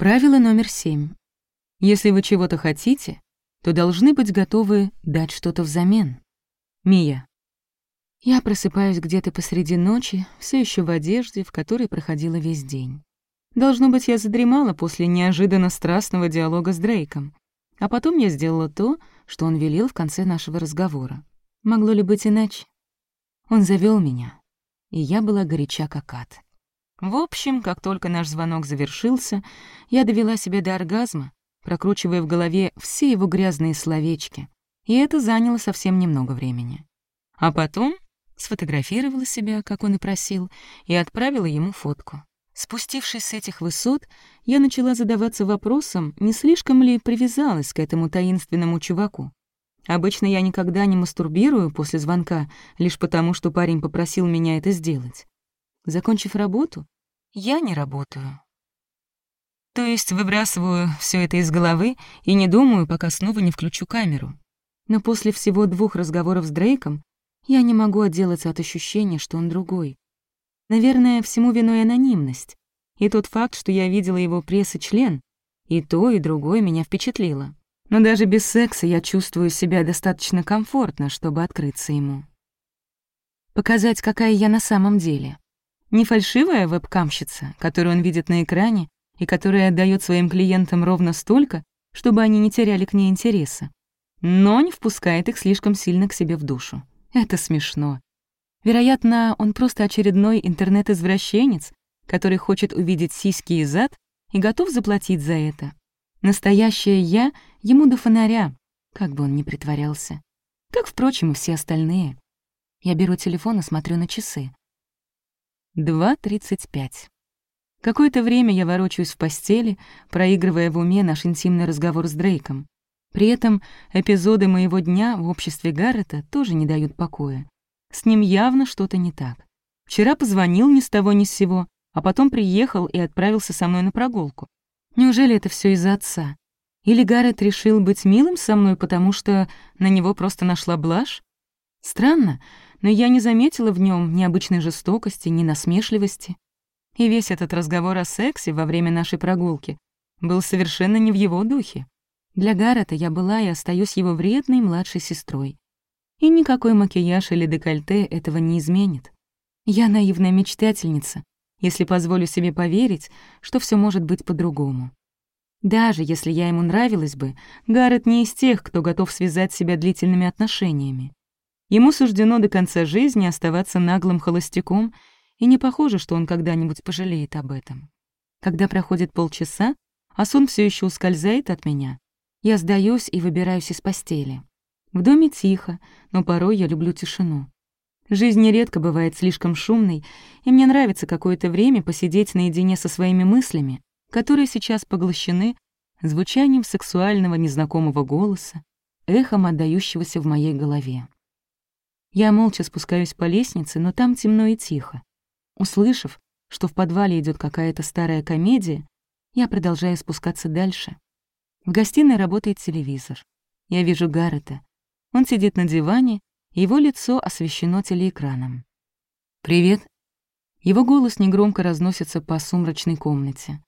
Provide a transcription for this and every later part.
Правило номер семь. Если вы чего-то хотите, то должны быть готовы дать что-то взамен. Мия. Я просыпаюсь где-то посреди ночи, все еще в одежде, в которой проходила весь день. Должно быть, я задремала после неожиданно страстного диалога с Дрейком. А потом я сделала то, что он велел в конце нашего разговора. Могло ли быть иначе? Он завел меня, и я была горяча как ад. В общем, как только наш звонок завершился, я довела себя до оргазма, прокручивая в голове все его грязные словечки, и это заняло совсем немного времени. А потом сфотографировала себя, как он и просил, и отправила ему фотку. Спустившись с этих высот, я начала задаваться вопросом, не слишком ли привязалась к этому таинственному чуваку. Обычно я никогда не мастурбирую после звонка, лишь потому, что парень попросил меня это сделать. Закончив работу, я не работаю. То есть выбрасываю все это из головы и не думаю, пока снова не включу камеру. Но после всего двух разговоров с Дрейком я не могу отделаться от ощущения, что он другой. Наверное, всему виной анонимность. И тот факт, что я видела его пресс и член, и то, и другое меня впечатлило. Но даже без секса я чувствую себя достаточно комфортно, чтобы открыться ему. Показать, какая я на самом деле. Не фальшивая вебкамщица, которую он видит на экране и которая отдает своим клиентам ровно столько, чтобы они не теряли к ней интереса, но не впускает их слишком сильно к себе в душу. Это смешно. Вероятно, он просто очередной интернет-извращенец, который хочет увидеть сиськи и зад и готов заплатить за это. Настоящее «я» ему до фонаря, как бы он ни притворялся. Как, впрочем, и все остальные. Я беру телефон и смотрю на часы. 2.35. Какое-то время я ворочаюсь в постели, проигрывая в уме наш интимный разговор с Дрейком. При этом эпизоды моего дня в обществе Гаррета тоже не дают покоя. С ним явно что-то не так. Вчера позвонил ни с того ни с сего, а потом приехал и отправился со мной на прогулку. Неужели это все из-за отца? Или Гаррет решил быть милым со мной, потому что на него просто нашла блажь? Странно, но я не заметила в нем ни обычной жестокости, ни насмешливости. И весь этот разговор о сексе во время нашей прогулки был совершенно не в его духе. Для Гаррета я была и остаюсь его вредной младшей сестрой. И никакой макияж или декольте этого не изменит. Я наивная мечтательница, если позволю себе поверить, что все может быть по-другому. Даже если я ему нравилась бы, Гаррет не из тех, кто готов связать себя длительными отношениями. Ему суждено до конца жизни оставаться наглым холостяком, и не похоже, что он когда-нибудь пожалеет об этом. Когда проходит полчаса, а сон все еще ускользает от меня, я сдаюсь и выбираюсь из постели. В доме тихо, но порой я люблю тишину. Жизнь нередко бывает слишком шумной, и мне нравится какое-то время посидеть наедине со своими мыслями, которые сейчас поглощены звучанием сексуального незнакомого голоса, эхом отдающегося в моей голове. Я молча спускаюсь по лестнице, но там темно и тихо. Услышав, что в подвале идет какая-то старая комедия, я продолжаю спускаться дальше. В гостиной работает телевизор. Я вижу Гаррета. Он сидит на диване, его лицо освещено телеэкраном. «Привет». Его голос негромко разносится по сумрачной комнате.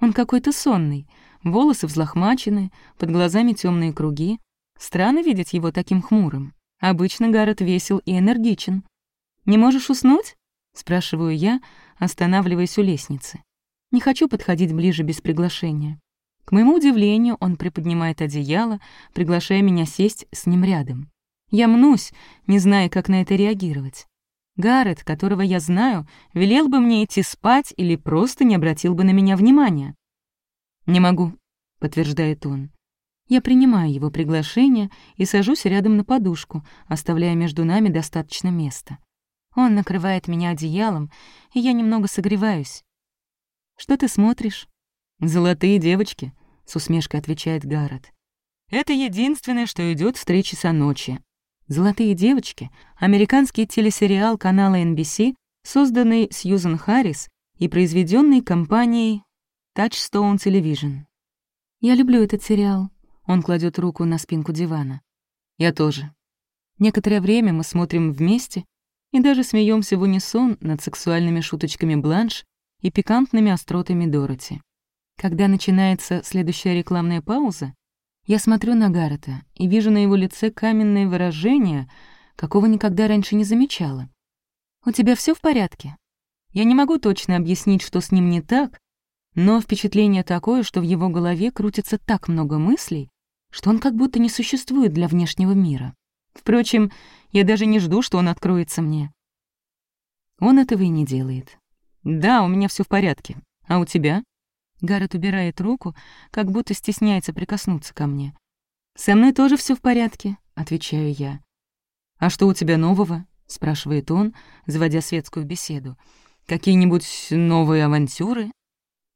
Он какой-то сонный, волосы взлохмачены, под глазами темные круги. Странно видеть его таким хмурым. Обычно Гаррет весел и энергичен. «Не можешь уснуть?» — спрашиваю я, останавливаясь у лестницы. Не хочу подходить ближе без приглашения. К моему удивлению, он приподнимает одеяло, приглашая меня сесть с ним рядом. Я мнусь, не зная, как на это реагировать. Гаррет, которого я знаю, велел бы мне идти спать или просто не обратил бы на меня внимания. «Не могу», — подтверждает он. Я принимаю его приглашение и сажусь рядом на подушку, оставляя между нами достаточно места. Он накрывает меня одеялом, и я немного согреваюсь. «Что ты смотришь?» «Золотые девочки», — с усмешкой отвечает Гаррет. «Это единственное, что идет в три часа ночи». «Золотые девочки» — американский телесериал канала NBC, созданный Сьюзен Харрис и произведенный компанией Touchstone Television. «Я люблю этот сериал», — он кладет руку на спинку дивана. «Я тоже». Некоторое время мы смотрим вместе и даже смеемся в унисон над сексуальными шуточками Бланш и пикантными остротами Дороти. Когда начинается следующая рекламная пауза, я смотрю на Гаррета и вижу на его лице каменное выражение, какого никогда раньше не замечала. «У тебя все в порядке?» Я не могу точно объяснить, что с ним не так, но впечатление такое, что в его голове крутится так много мыслей, что он как будто не существует для внешнего мира. Впрочем, я даже не жду, что он откроется мне. Он этого и не делает. «Да, у меня все в порядке. А у тебя?» Гаррет убирает руку, как будто стесняется прикоснуться ко мне. «Со мной тоже все в порядке», — отвечаю я. «А что у тебя нового?» — спрашивает он, заводя светскую беседу. «Какие-нибудь новые авантюры?»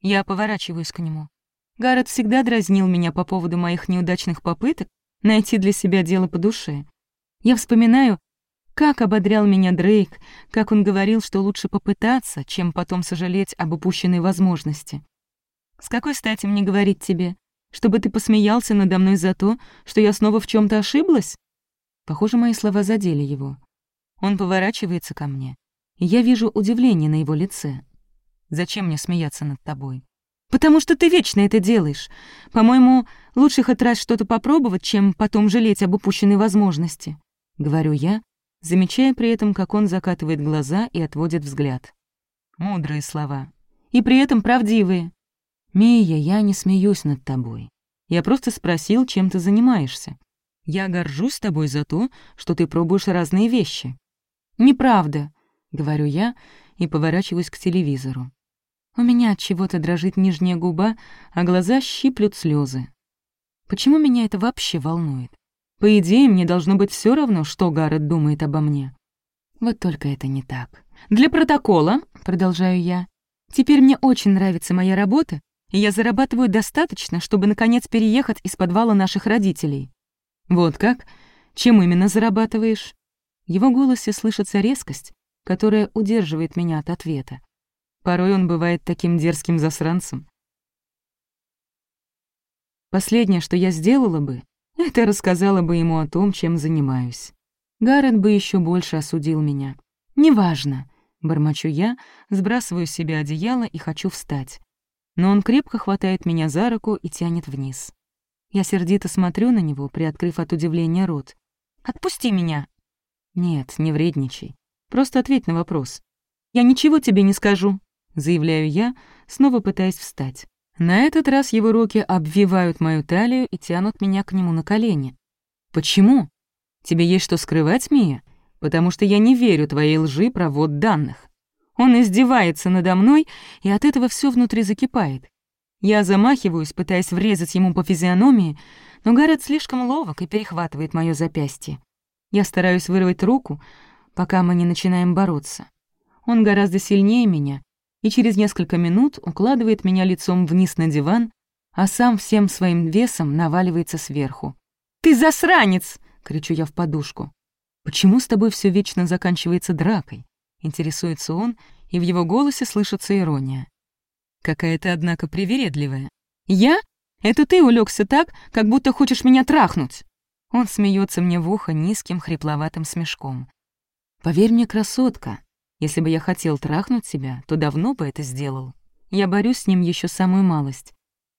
Я поворачиваюсь к нему. Гаррет всегда дразнил меня по поводу моих неудачных попыток найти для себя дело по душе. Я вспоминаю, как ободрял меня Дрейк, как он говорил, что лучше попытаться, чем потом сожалеть об упущенной возможности. С какой стати мне говорить тебе? Чтобы ты посмеялся надо мной за то, что я снова в чем то ошиблась? Похоже, мои слова задели его. Он поворачивается ко мне, и я вижу удивление на его лице. Зачем мне смеяться над тобой? Потому что ты вечно это делаешь. По-моему, лучше хоть раз что-то попробовать, чем потом жалеть об упущенной возможности. Говорю я, замечая при этом, как он закатывает глаза и отводит взгляд. Мудрые слова. И при этом правдивые. «Мия, я не смеюсь над тобой. Я просто спросил, чем ты занимаешься. Я горжусь тобой за то, что ты пробуешь разные вещи». «Неправда», — говорю я и поворачиваюсь к телевизору. У меня от чего-то дрожит нижняя губа, а глаза щиплют слезы. Почему меня это вообще волнует? По идее, мне должно быть все равно, что Гаррет думает обо мне. Вот только это не так. «Для протокола», — продолжаю я, «теперь мне очень нравится моя работа, и я зарабатываю достаточно, чтобы, наконец, переехать из подвала наших родителей». «Вот как? Чем именно зарабатываешь?» В его голосе слышится резкость, которая удерживает меня от ответа. Порой он бывает таким дерзким засранцем. Последнее, что я сделала бы, это рассказала бы ему о том, чем занимаюсь. Гаррет бы еще больше осудил меня. «Неважно», — бормочу я, сбрасываю с себя одеяло и хочу встать. Но он крепко хватает меня за руку и тянет вниз. Я сердито смотрю на него, приоткрыв от удивления рот. «Отпусти меня!» «Нет, не вредничай. Просто ответь на вопрос». «Я ничего тебе не скажу», — заявляю я, снова пытаясь встать. На этот раз его руки обвивают мою талию и тянут меня к нему на колени. «Почему? Тебе есть что скрывать, Мия? Потому что я не верю твоей лжи про ввод данных». Он издевается надо мной, и от этого все внутри закипает. Я замахиваюсь, пытаясь врезать ему по физиономии, но Гаррет слишком ловок и перехватывает мое запястье. Я стараюсь вырвать руку, пока мы не начинаем бороться. Он гораздо сильнее меня, и через несколько минут укладывает меня лицом вниз на диван, а сам всем своим весом наваливается сверху. «Ты засранец!» — кричу я в подушку. «Почему с тобой все вечно заканчивается дракой?» — интересуется он, и в его голосе слышится ирония. «Какая ты, однако, привередливая». «Я? Это ты улегся так, как будто хочешь меня трахнуть!» Он смеется мне в ухо низким хрипловатым смешком. «Поверь мне, красотка, если бы я хотел трахнуть тебя, то давно бы это сделал. Я борюсь с ним еще самую малость.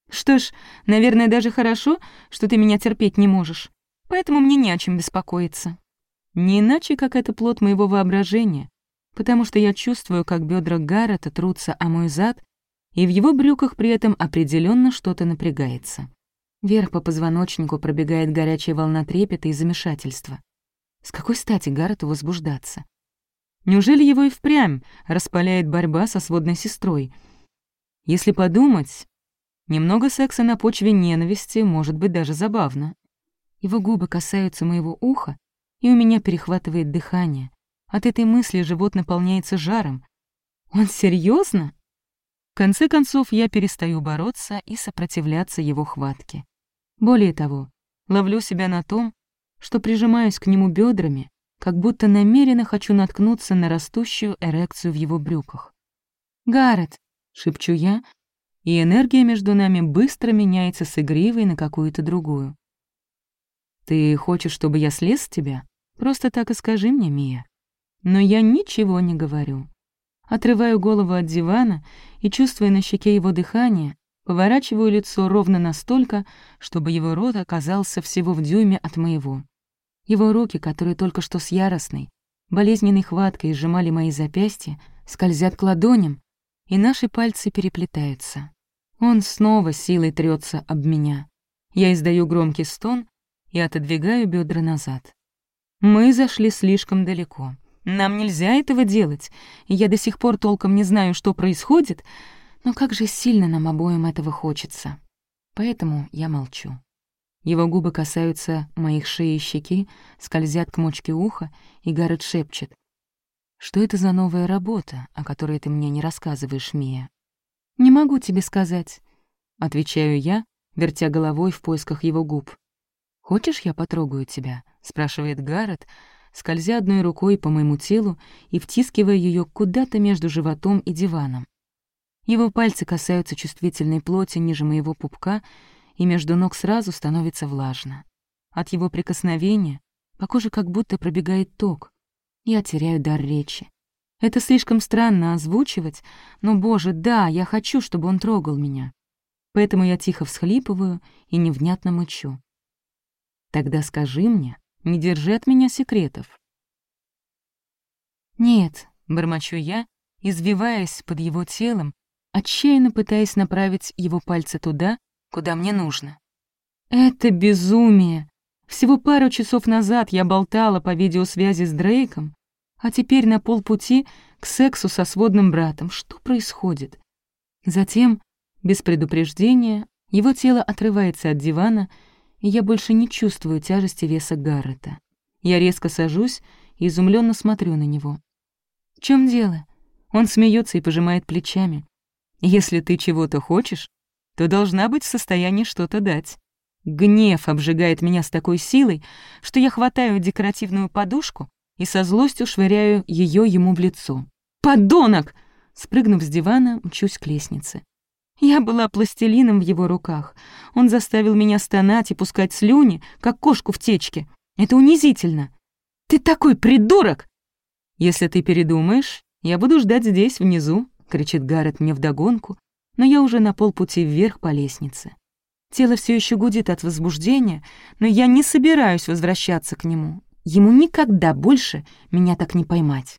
Что ж, наверное, даже хорошо, что ты меня терпеть не можешь. Поэтому мне не о чем беспокоиться. Не иначе, как это плод моего воображения, потому что я чувствую, как бедра Гаррета трутся о мой зад, и в его брюках при этом определенно что-то напрягается. Вверх по позвоночнику пробегает горячая волна трепета и замешательства. С какой стати Гаррету возбуждаться? Неужели его и впрямь распаляет борьба со сводной сестрой? Если подумать, немного секса на почве ненависти может быть даже забавно. Его губы касаются моего уха, и у меня перехватывает дыхание. От этой мысли живот наполняется жаром. Он серьезно? В конце концов, я перестаю бороться и сопротивляться его хватке. Более того, ловлю себя на том, что прижимаюсь к нему бедрами, как будто намеренно хочу наткнуться на растущую эрекцию в его брюках. «Гаррет!» — шепчу я, и энергия между нами быстро меняется с игривой на какую-то другую. «Ты хочешь, чтобы я слез с тебя? Просто так и скажи мне, Мия». Но я ничего не говорю. Отрываю голову от дивана и, чувствуя на щеке его дыхание, Поворачиваю лицо ровно настолько, чтобы его рот оказался всего в дюйме от моего. Его руки, которые только что с яростной, болезненной хваткой сжимали мои запястья, скользят к ладоням, и наши пальцы переплетаются. Он снова силой трется об меня. Я издаю громкий стон и отодвигаю бедра назад. Мы зашли слишком далеко. Нам нельзя этого делать, я до сих пор толком не знаю, что происходит, но как же сильно нам обоим этого хочется. Поэтому я молчу. Его губы касаются моих шеи и щеки, скользят к мочке уха, и Гаррет шепчет. «Что это за новая работа, о которой ты мне не рассказываешь, Мия?» «Не могу тебе сказать», — отвечаю я, вертя головой в поисках его губ. «Хочешь, я потрогаю тебя?» — спрашивает Гаррет, скользя одной рукой по моему телу и втискивая ее куда-то между животом и диваном. Его пальцы касаются чувствительной плоти ниже моего пупка, и между ног сразу становится влажно. От его прикосновения по коже как будто пробегает ток. Я теряю дар речи. Это слишком странно озвучивать, но, боже, да, я хочу, чтобы он трогал меня. Поэтому я тихо всхлипываю и невнятно мычу. Тогда скажи мне, не держи от меня секретов. Нет, бормочу я, извиваясь под его телом, отчаянно пытаясь направить его пальцы туда, куда мне нужно. Это безумие. Всего пару часов назад я болтала по видеосвязи с Дрейком, а теперь на полпути к сексу со сводным братом. Что происходит? Затем, без предупреждения, его тело отрывается от дивана, и я больше не чувствую тяжести веса Гаррета. Я резко сажусь и изумленно смотрю на него. «В чем дело?» Он смеется и пожимает плечами. «Если ты чего-то хочешь, то должна быть в состоянии что-то дать». Гнев обжигает меня с такой силой, что я хватаю декоративную подушку и со злостью швыряю ее ему в лицо. «Подонок!» Спрыгнув с дивана, мчусь к лестнице. Я была пластилином в его руках. Он заставил меня стонать и пускать слюни, как кошку в течке. Это унизительно. «Ты такой придурок!» «Если ты передумаешь, я буду ждать здесь, внизу», — кричит Гаррет мне вдогонку, но я уже на полпути вверх по лестнице. Тело все еще гудит от возбуждения, но я не собираюсь возвращаться к нему. Ему никогда больше меня так не поймать.